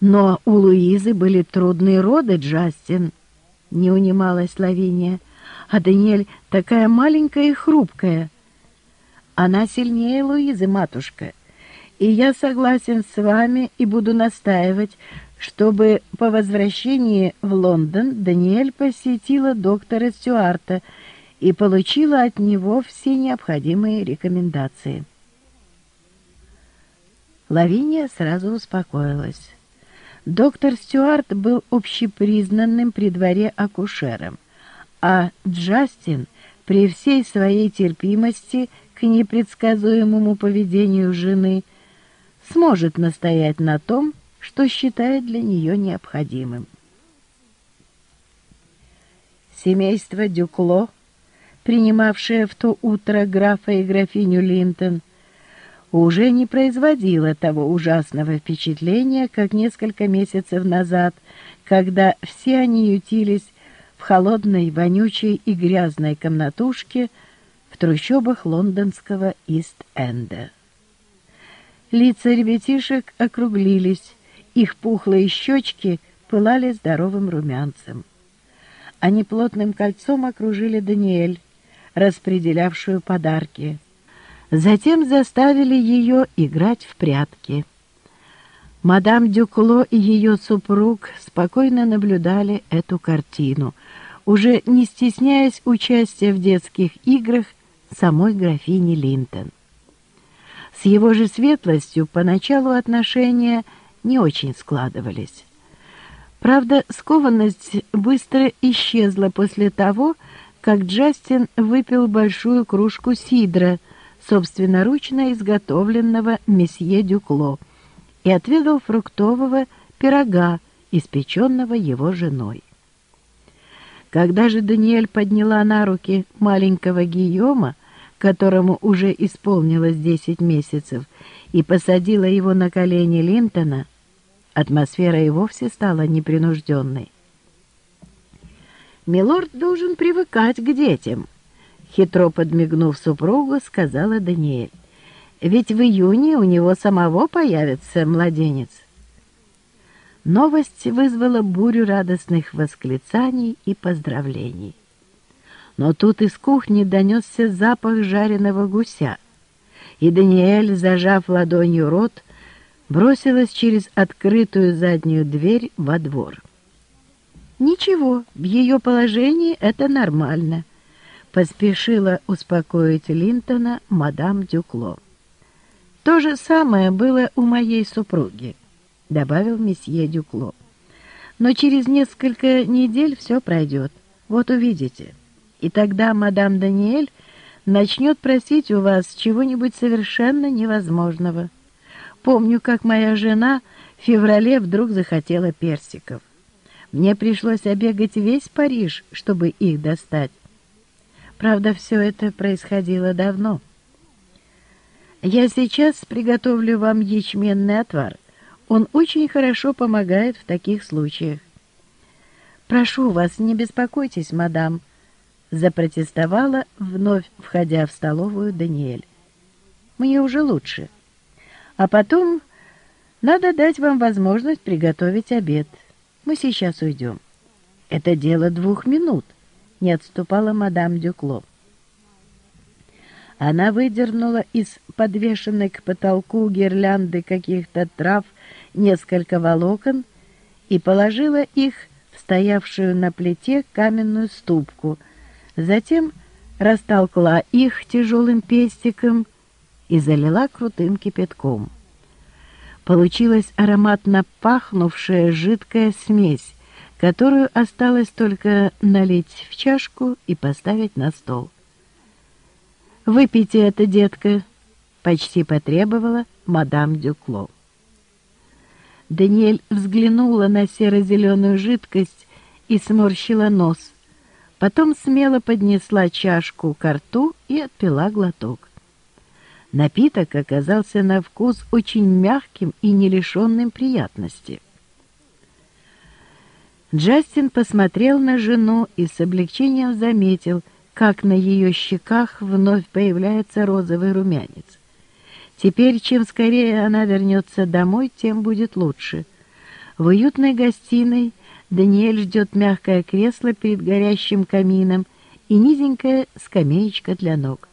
Но у Луизы были трудные роды, Джастин, — не унималась Лавиния. А Даниэль такая маленькая и хрупкая. Она сильнее Луизы, матушка. И я согласен с вами и буду настаивать, чтобы по возвращении в Лондон Даниэль посетила доктора Стюарта и получила от него все необходимые рекомендации. Лавиния сразу успокоилась. Доктор Стюарт был общепризнанным при дворе акушером, а Джастин при всей своей терпимости к непредсказуемому поведению жены сможет настоять на том, что считает для нее необходимым. Семейство Дюкло, принимавшее в то утро графа и графиню Линтон, уже не производило того ужасного впечатления, как несколько месяцев назад, когда все они ютились в холодной, вонючей и грязной комнатушке в трущобах лондонского Ист-Энда. Лица ребятишек округлились, их пухлые щечки пылали здоровым румянцем. Они плотным кольцом окружили Даниэль, распределявшую подарки. Затем заставили ее играть в прятки. Мадам Дюкло и ее супруг спокойно наблюдали эту картину, уже не стесняясь участия в детских играх самой графини Линтон. С его же светлостью поначалу отношения – не очень складывались. Правда, скованность быстро исчезла после того, как Джастин выпил большую кружку сидра, собственноручно изготовленного месье Дюкло, и отведал фруктового пирога, испеченного его женой. Когда же Даниэль подняла на руки маленького Гийома, которому уже исполнилось десять месяцев, и посадила его на колени Линтона, атмосфера и вовсе стала непринужденной. «Милорд должен привыкать к детям», — хитро подмигнув супругу, сказала Даниэль. «Ведь в июне у него самого появится младенец». Новость вызвала бурю радостных восклицаний и поздравлений. Но тут из кухни донесся запах жареного гуся — и Даниэль, зажав ладонью рот, бросилась через открытую заднюю дверь во двор. «Ничего, в ее положении это нормально», — поспешила успокоить Линтона мадам Дюкло. «То же самое было у моей супруги», — добавил месье Дюкло. «Но через несколько недель все пройдет, вот увидите. И тогда мадам Даниэль начнет просить у вас чего-нибудь совершенно невозможного. Помню, как моя жена в феврале вдруг захотела персиков. Мне пришлось обегать весь Париж, чтобы их достать. Правда, все это происходило давно. Я сейчас приготовлю вам ячменный отвар. Он очень хорошо помогает в таких случаях. Прошу вас, не беспокойтесь, мадам, запротестовала, вновь входя в столовую Даниэль. «Мне уже лучше. А потом надо дать вам возможность приготовить обед. Мы сейчас уйдем». «Это дело двух минут», — не отступала мадам Дюкло. Она выдернула из подвешенной к потолку гирлянды каких-то трав несколько волокон и положила их в стоявшую на плите каменную ступку — Затем растолкла их тяжелым пестиком и залила крутым кипятком. Получилась ароматно пахнувшая жидкая смесь, которую осталось только налить в чашку и поставить на стол. «Выпейте это, детка!» — почти потребовала мадам Дюкло. Даниэль взглянула на серо-зеленую жидкость и сморщила нос — Потом смело поднесла чашку к рту и отпила глоток. Напиток оказался на вкус очень мягким и не лишенным приятности. Джастин посмотрел на жену и с облегчением заметил, как на ее щеках вновь появляется розовый румянец. Теперь, чем скорее она вернется домой, тем будет лучше. В уютной гостиной Даниэль ждет мягкое кресло перед горящим камином и низенькая скамеечка для ног.